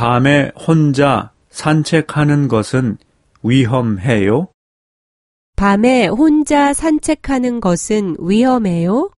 밤에 혼자 산책하는 것은 위험해요? 밤에 혼자 산책하는 것은 위험해요?